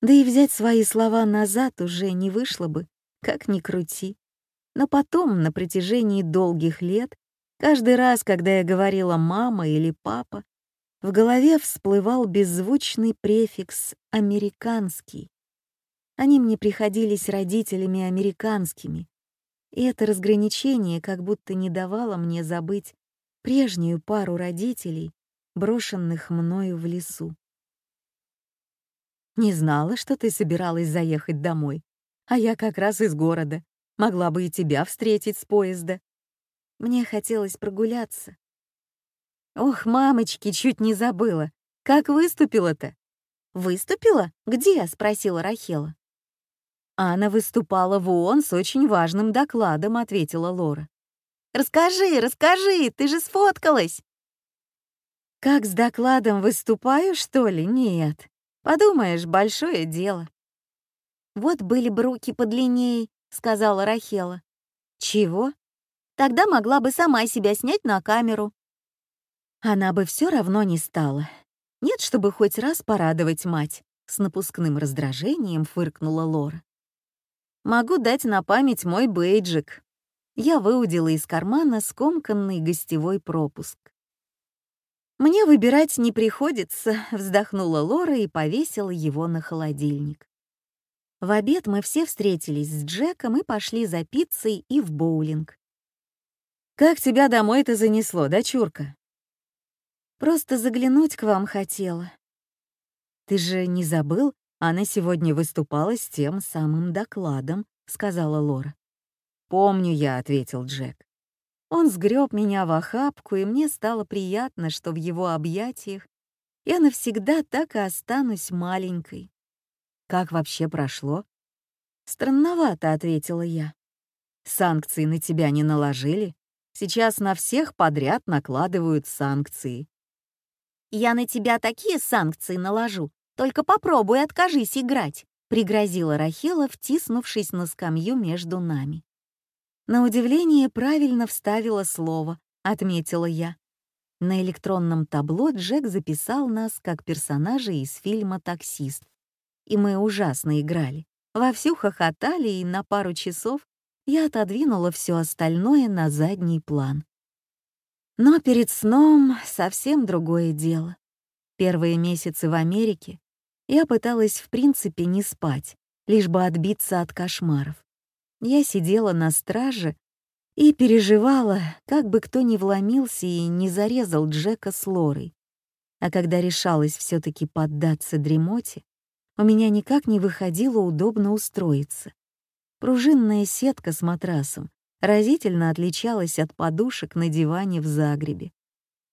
Да и взять свои слова назад уже не вышло бы, как ни крути. Но потом, на протяжении долгих лет, каждый раз, когда я говорила «мама» или «папа», в голове всплывал беззвучный префикс «американский». Они мне приходились родителями американскими, и это разграничение как будто не давало мне забыть прежнюю пару родителей, брошенных мною в лесу. «Не знала, что ты собиралась заехать домой, а я как раз из города. Могла бы и тебя встретить с поезда». Мне хотелось прогуляться. Ох, мамочки, чуть не забыла. Как выступила-то? Выступила? Где? спросила Рахела. Анна выступала в ООН с очень важным докладом, ответила Лора. Расскажи, расскажи, ты же сфоткалась!» «Как с докладом выступаю, что ли? Нет. Подумаешь, большое дело». «Вот были бы руки подлиннее», — сказала Рахела. «Чего?» «Тогда могла бы сама себя снять на камеру». Она бы все равно не стала. Нет, чтобы хоть раз порадовать мать. С напускным раздражением фыркнула Лора. «Могу дать на память мой бейджик я выудила из кармана скомканный гостевой пропуск. «Мне выбирать не приходится», — вздохнула Лора и повесила его на холодильник. В обед мы все встретились с Джеком и пошли за пиццей и в боулинг. «Как тебя домой-то занесло, дочурка?» «Просто заглянуть к вам хотела». «Ты же не забыл? Она сегодня выступала с тем самым докладом», — сказала Лора. «Помню я», — ответил Джек. Он сгреб меня в охапку, и мне стало приятно, что в его объятиях я навсегда так и останусь маленькой. «Как вообще прошло?» «Странновато», — ответила я. «Санкции на тебя не наложили? Сейчас на всех подряд накладывают санкции». «Я на тебя такие санкции наложу, только попробуй откажись играть», — пригрозила Рахела, втиснувшись на скамью между нами. На удивление правильно вставила слово, отметила я. На электронном табло Джек записал нас как персонажей из фильма «Таксист». И мы ужасно играли. Вовсю хохотали, и на пару часов я отодвинула все остальное на задний план. Но перед сном совсем другое дело. Первые месяцы в Америке я пыталась в принципе не спать, лишь бы отбиться от кошмаров. Я сидела на страже и переживала, как бы кто ни вломился и не зарезал Джека с Лорой. А когда решалась все таки поддаться дремоте, у меня никак не выходило удобно устроиться. Пружинная сетка с матрасом разительно отличалась от подушек на диване в Загребе.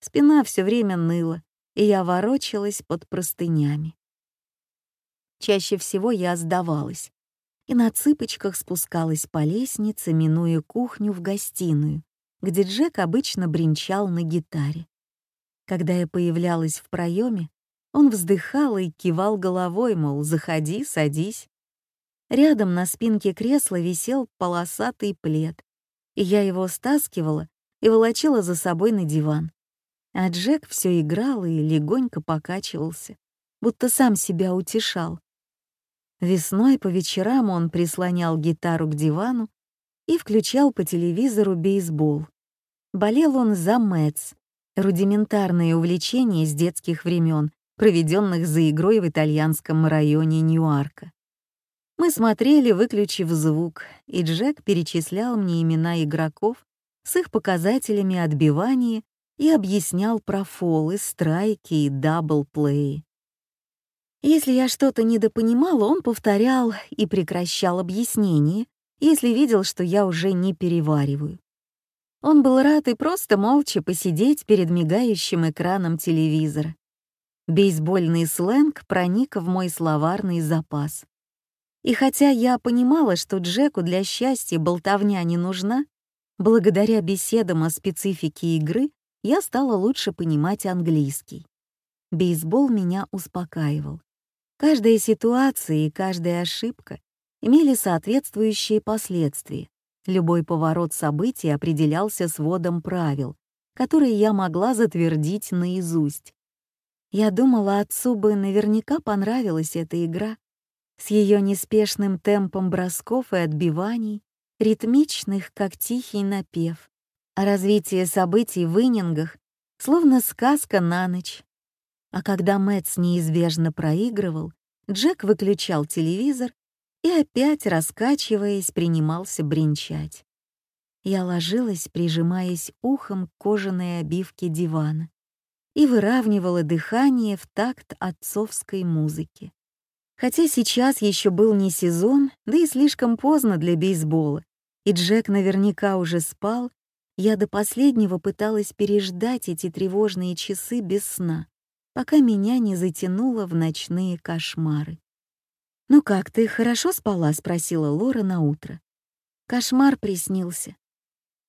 Спина все время ныла, и я ворочалась под простынями. Чаще всего я сдавалась, и на цыпочках спускалась по лестнице, минуя кухню в гостиную, где Джек обычно бренчал на гитаре. Когда я появлялась в проеме, он вздыхал и кивал головой, мол, заходи, садись. Рядом на спинке кресла висел полосатый плед, и я его стаскивала и волочила за собой на диван. А Джек все играл и легонько покачивался, будто сам себя утешал. Весной по вечерам он прислонял гитару к дивану и включал по телевизору бейсбол. Болел он за Мэтс, рудиментарное увлечение с детских времен, проведенных за игрой в итальянском районе Ньюарка. Мы смотрели, выключив звук, и Джек перечислял мне имена игроков с их показателями отбивания и объяснял про фолы, страйки и дабл-плеи. Если я что-то недопонимала, он повторял и прекращал объяснение, если видел, что я уже не перевариваю. Он был рад и просто молча посидеть перед мигающим экраном телевизора. Бейсбольный сленг проник в мой словарный запас. И хотя я понимала, что Джеку для счастья болтовня не нужна, благодаря беседам о специфике игры я стала лучше понимать английский. Бейсбол меня успокаивал. Каждая ситуация и каждая ошибка имели соответствующие последствия. Любой поворот событий определялся сводом правил, которые я могла затвердить наизусть. Я думала, отцу бы наверняка понравилась эта игра, с ее неспешным темпом бросков и отбиваний, ритмичных, как тихий напев, а развитие событий в иннингах словно сказка на ночь. А когда Мэтс неизбежно проигрывал, Джек выключал телевизор и опять, раскачиваясь, принимался бренчать. Я ложилась, прижимаясь ухом к кожаной обивке дивана и выравнивала дыхание в такт отцовской музыки. Хотя сейчас еще был не сезон, да и слишком поздно для бейсбола, и Джек наверняка уже спал, я до последнего пыталась переждать эти тревожные часы без сна, пока меня не затянуло в ночные кошмары. «Ну как, ты хорошо спала?» — спросила Лора на утро. Кошмар приснился.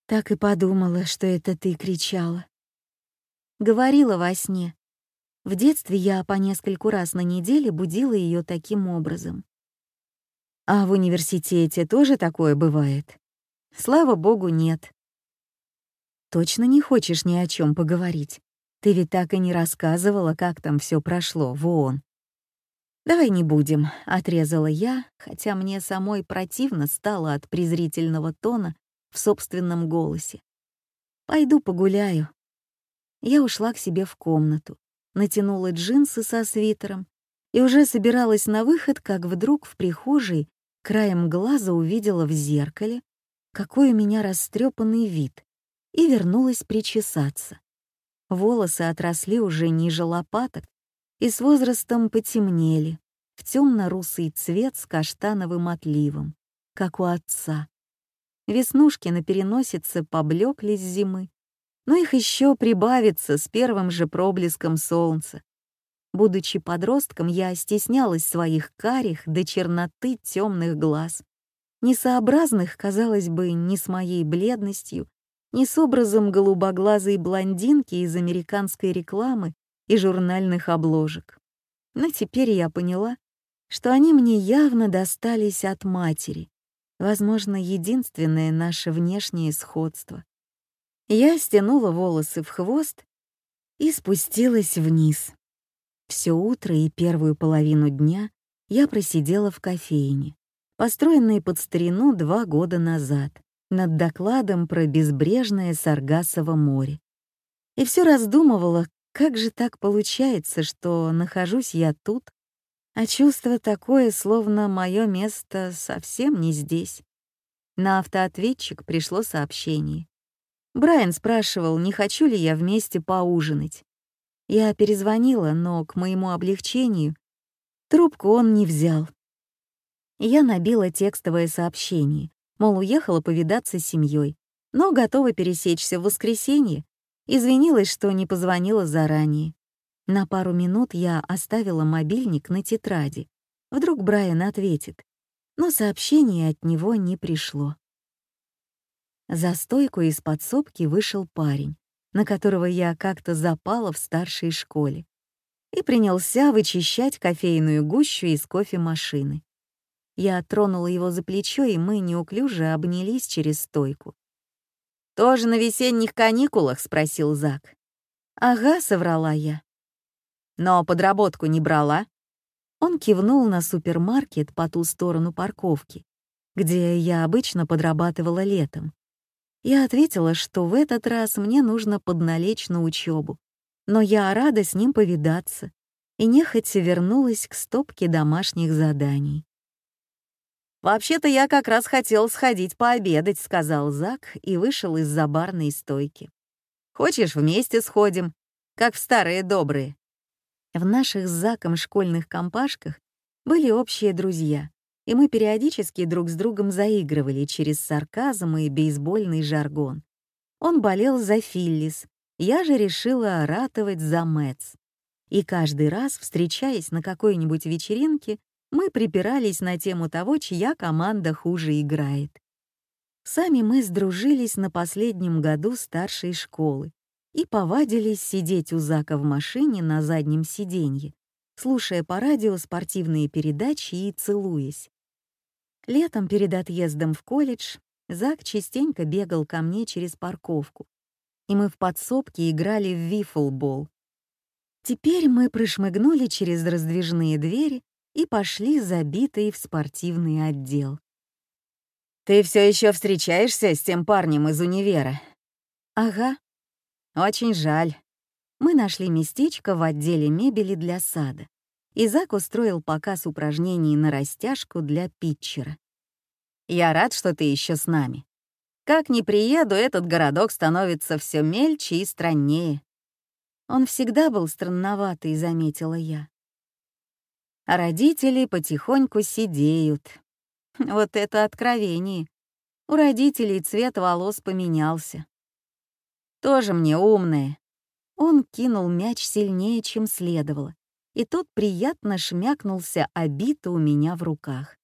Так и подумала, что это ты кричала. Говорила во сне, в детстве я по нескольку раз на неделе будила ее таким образом. А в университете тоже такое бывает? Слава богу, нет. Точно не хочешь ни о чем поговорить? Ты ведь так и не рассказывала, как там все прошло в ООН. «Давай не будем», — отрезала я, хотя мне самой противно стало от презрительного тона в собственном голосе. «Пойду погуляю». Я ушла к себе в комнату, натянула джинсы со свитером и уже собиралась на выход, как вдруг в прихожей краем глаза увидела в зеркале, какой у меня растрепанный вид, и вернулась причесаться. Волосы отросли уже ниже лопаток и с возрастом потемнели в темно-русый цвет с каштановым отливом, как у отца. Веснушки на переносице поблекли с зимы, но их еще прибавится с первым же проблеском солнца. Будучи подростком, я стеснялась своих карих до черноты темных глаз, несообразных, казалось бы, ни с моей бледностью, ни с образом голубоглазой блондинки из американской рекламы и журнальных обложек. Но теперь я поняла, что они мне явно достались от матери, возможно, единственное наше внешнее сходство. Я стянула волосы в хвост и спустилась вниз. Все утро и первую половину дня я просидела в кофейне, построенной под старину два года назад, над докладом про безбрежное Саргасово море. И все раздумывала, как же так получается, что нахожусь я тут, а чувство такое, словно мое место совсем не здесь. На автоответчик пришло сообщение. Брайан спрашивал, не хочу ли я вместе поужинать. Я перезвонила, но, к моему облегчению, трубку он не взял. Я набила текстовое сообщение, мол, уехала повидаться с семьей, но готова пересечься в воскресенье. Извинилась, что не позвонила заранее. На пару минут я оставила мобильник на тетради. Вдруг Брайан ответит. Но сообщение от него не пришло. За стойку из подсобки вышел парень, на которого я как-то запала в старшей школе, и принялся вычищать кофейную гущу из кофемашины. Я тронула его за плечо, и мы неуклюже обнялись через стойку. «Тоже на весенних каникулах?» — спросил Зак. «Ага», — соврала я. «Но подработку не брала?» Он кивнул на супермаркет по ту сторону парковки, где я обычно подрабатывала летом. Я ответила, что в этот раз мне нужно подналечь на учебу, но я рада с ним повидаться, и нехотя вернулась к стопке домашних заданий. «Вообще-то я как раз хотел сходить пообедать», — сказал Зак и вышел из-за барной стойки. «Хочешь, вместе сходим, как в старые добрые?» В наших с Заком школьных компашках были общие друзья, и мы периодически друг с другом заигрывали через сарказм и бейсбольный жаргон. Он болел за Филлис, я же решила ратовать за Мэтс. И каждый раз, встречаясь на какой-нибудь вечеринке, мы припирались на тему того, чья команда хуже играет. Сами мы сдружились на последнем году старшей школы и повадились сидеть у Зака в машине на заднем сиденье, слушая по радио спортивные передачи и целуясь. Летом перед отъездом в колледж Зак частенько бегал ко мне через парковку, и мы в подсобке играли в вифлбол. Теперь мы прошмыгнули через раздвижные двери и пошли забитые в спортивный отдел. «Ты все еще встречаешься с тем парнем из универа?» «Ага». «Очень жаль». Мы нашли местечко в отделе мебели для сада, и Зак устроил показ упражнений на растяжку для питчера. «Я рад, что ты еще с нами. Как ни приеду, этот городок становится все мельче и страннее». Он всегда был странноватый, заметила я. А родители потихоньку сидеют. Вот это откровение. У родителей цвет волос поменялся. Тоже мне умные. Он кинул мяч сильнее, чем следовало, и тот приятно шмякнулся обито у меня в руках.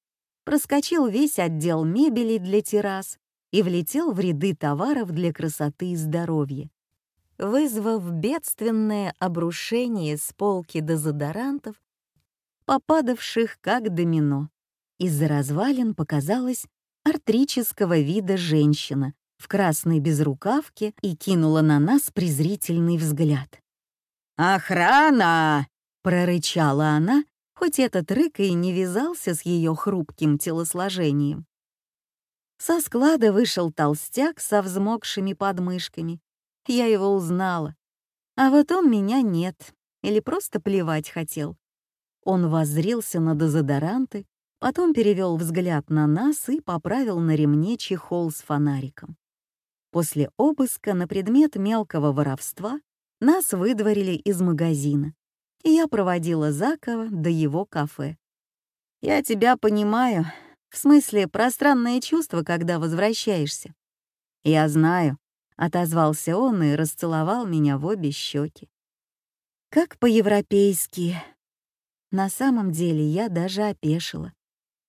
Проскочил весь отдел мебели для террас и влетел в ряды товаров для красоты и здоровья, вызвав бедственное обрушение с полки дезодорантов, попадавших как домино. Из-за развалин показалась артрического вида женщина в красной безрукавке и кинула на нас презрительный взгляд. «Охрана!» — прорычала она, хоть этот рык и не вязался с ее хрупким телосложением. Со склада вышел толстяк со взмокшими подмышками. Я его узнала. А вот он меня нет, или просто плевать хотел. Он воззрился на дезодоранты, потом перевел взгляд на нас и поправил на ремне чехол с фонариком. После обыска на предмет мелкого воровства нас выдворили из магазина, и я проводила Закова до его кафе. «Я тебя понимаю, в смысле пространное чувство, когда возвращаешься». «Я знаю», — отозвался он и расцеловал меня в обе щеки. «Как по-европейски», на самом деле я даже опешила.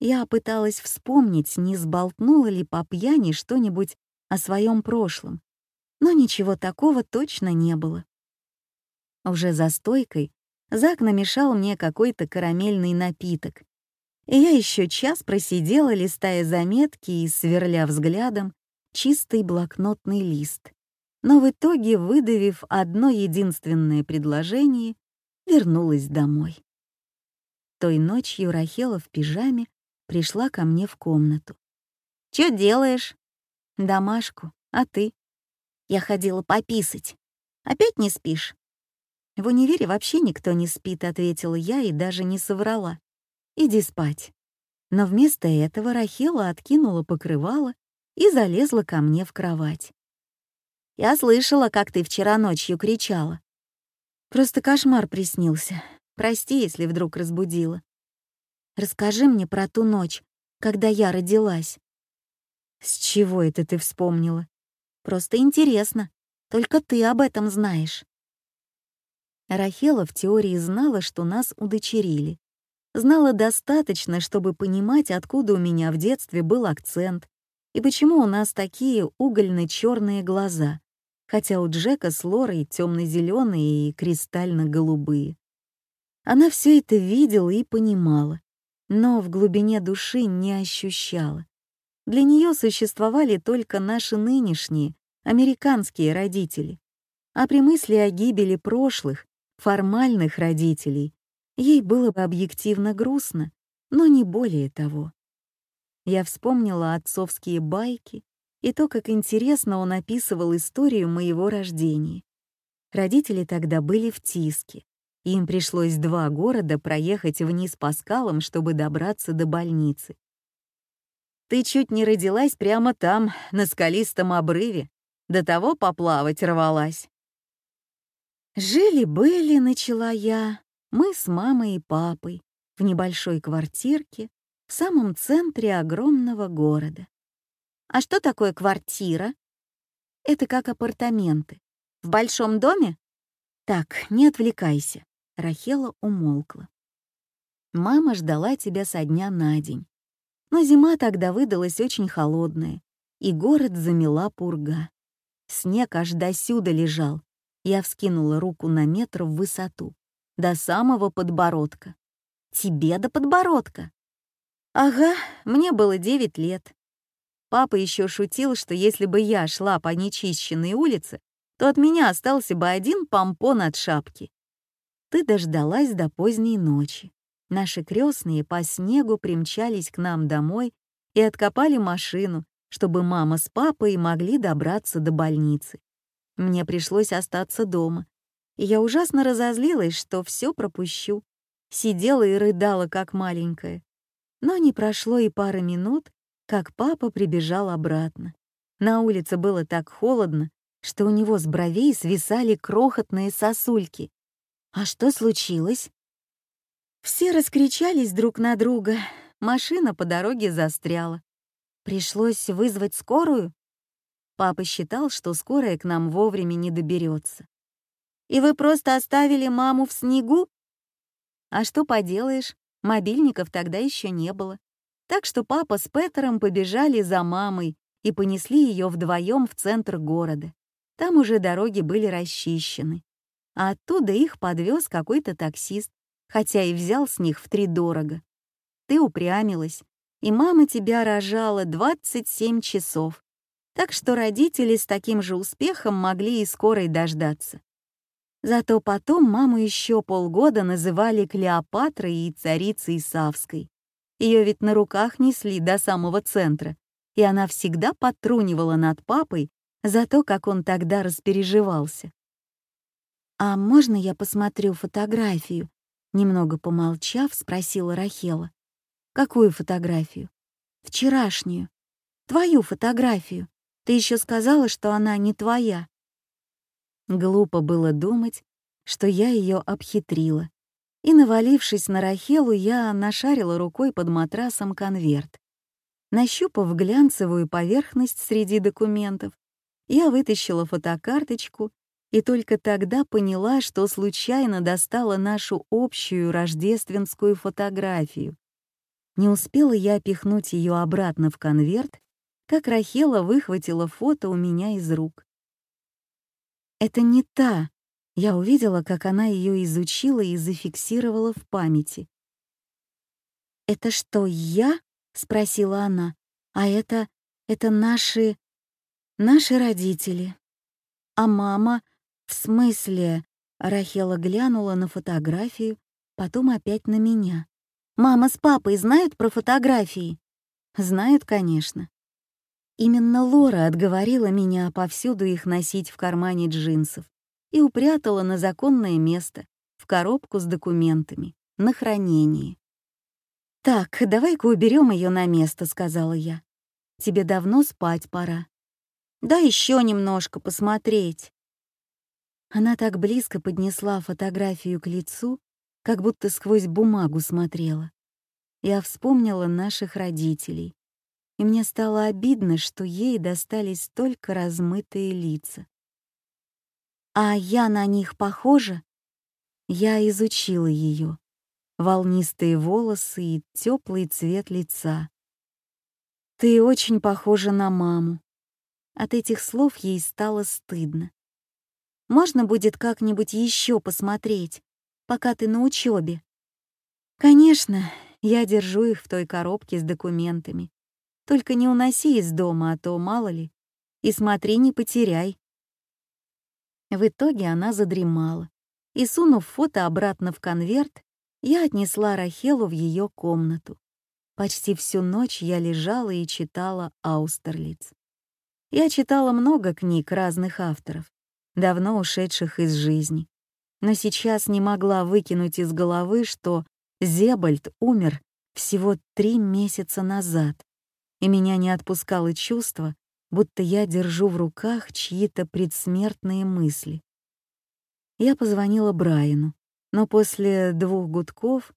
Я пыталась вспомнить, не сболтнула ли по пьяни что-нибудь о своем прошлом, но ничего такого точно не было. Уже за стойкой Зак намешал мне какой-то карамельный напиток, и я еще час просидела, листая заметки и сверля взглядом чистый блокнотный лист, но в итоге, выдавив одно единственное предложение, вернулась домой. Той ночью Рахела в пижаме пришла ко мне в комнату. «Чё делаешь?» «Домашку. А ты?» «Я ходила пописать. Опять не спишь?» «В универе вообще никто не спит», — ответила я и даже не соврала. «Иди спать». Но вместо этого Рахела откинула покрывало и залезла ко мне в кровать. «Я слышала, как ты вчера ночью кричала». «Просто кошмар приснился. Прости, если вдруг разбудила. Расскажи мне про ту ночь, когда я родилась. С чего это ты вспомнила? Просто интересно. Только ты об этом знаешь. Рахела в теории знала, что нас удочерили. Знала достаточно, чтобы понимать, откуда у меня в детстве был акцент и почему у нас такие угольно-черные глаза, хотя у Джека с Лорой темно-зеленые и кристально-голубые. Она все это видела и понимала, но в глубине души не ощущала. Для нее существовали только наши нынешние, американские родители. А при мысли о гибели прошлых, формальных родителей, ей было бы объективно грустно, но не более того. Я вспомнила отцовские байки и то, как интересно он описывал историю моего рождения. Родители тогда были в Тиске, им пришлось два города проехать вниз по скалам, чтобы добраться до больницы. Ты чуть не родилась прямо там, на скалистом обрыве. До того поплавать рвалась. Жили-были, начала я, мы с мамой и папой в небольшой квартирке в самом центре огромного города. А что такое квартира? Это как апартаменты. В большом доме? Так, не отвлекайся. Рахела умолкла. Мама ждала тебя со дня на день. Но зима тогда выдалась очень холодная, и город замела пурга. Снег аж досюда лежал. Я вскинула руку на метр в высоту, до самого подбородка. Тебе до подбородка? Ага, мне было девять лет. Папа еще шутил, что если бы я шла по нечищенной улице, то от меня остался бы один помпон от шапки. Ты дождалась до поздней ночи. Наши крестные по снегу примчались к нам домой и откопали машину, чтобы мама с папой могли добраться до больницы. Мне пришлось остаться дома, и я ужасно разозлилась, что все пропущу. Сидела и рыдала, как маленькая. Но не прошло и пары минут, как папа прибежал обратно. На улице было так холодно, что у него с бровей свисали крохотные сосульки. А что случилось? Все раскричались друг на друга. Машина по дороге застряла. Пришлось вызвать скорую. Папа считал, что скорая к нам вовремя не доберется. И вы просто оставили маму в снегу? А что поделаешь, мобильников тогда еще не было. Так что папа с Петером побежали за мамой и понесли ее вдвоем в центр города. Там уже дороги были расчищены. А оттуда их подвез какой-то таксист, хотя и взял с них втридорого. Ты упрямилась, и мама тебя рожала 27 часов, так что родители с таким же успехом могли и скорой дождаться. Зато потом маму еще полгода называли Клеопатрой и царицей Савской. Ее ведь на руках несли до самого центра, и она всегда потрунивала над папой за то, как он тогда распереживался. «А можно я посмотрю фотографию?» Немного помолчав, спросила Рахела. «Какую фотографию?» «Вчерашнюю. Твою фотографию. Ты еще сказала, что она не твоя». Глупо было думать, что я ее обхитрила. И, навалившись на Рахелу, я нашарила рукой под матрасом конверт. Нащупав глянцевую поверхность среди документов, я вытащила фотокарточку и только тогда поняла, что случайно достала нашу общую рождественскую фотографию. Не успела я пихнуть ее обратно в конверт, как Рахела выхватила фото у меня из рук. «Это не та», я увидела, как она ее изучила и зафиксировала в памяти. «Это что, я?» — спросила она. «А это... это наши... наши родители. А мама «В смысле?» — Рахела глянула на фотографию, потом опять на меня. «Мама с папой знают про фотографии?» «Знают, конечно». Именно Лора отговорила меня повсюду их носить в кармане джинсов и упрятала на законное место, в коробку с документами, на хранение. «Так, давай-ка уберем ее на место», — сказала я. «Тебе давно спать пора». «Да еще немножко посмотреть». Она так близко поднесла фотографию к лицу, как будто сквозь бумагу смотрела. Я вспомнила наших родителей, и мне стало обидно, что ей достались только размытые лица. А я на них похожа? Я изучила ее. Волнистые волосы и теплый цвет лица. Ты очень похожа на маму. От этих слов ей стало стыдно. Можно будет как-нибудь еще посмотреть, пока ты на учебе. Конечно, я держу их в той коробке с документами. Только не уноси из дома, а то мало ли. И смотри, не потеряй. В итоге она задремала, и, сунув фото обратно в конверт, я отнесла Рахелу в ее комнату. Почти всю ночь я лежала и читала Аустерлиц. Я читала много книг разных авторов, давно ушедших из жизни. Но сейчас не могла выкинуть из головы, что Зебальд умер всего три месяца назад, и меня не отпускало чувство, будто я держу в руках чьи-то предсмертные мысли. Я позвонила Брайану, но после двух гудков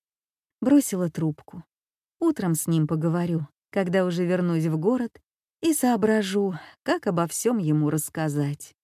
бросила трубку. Утром с ним поговорю, когда уже вернусь в город и соображу, как обо всем ему рассказать.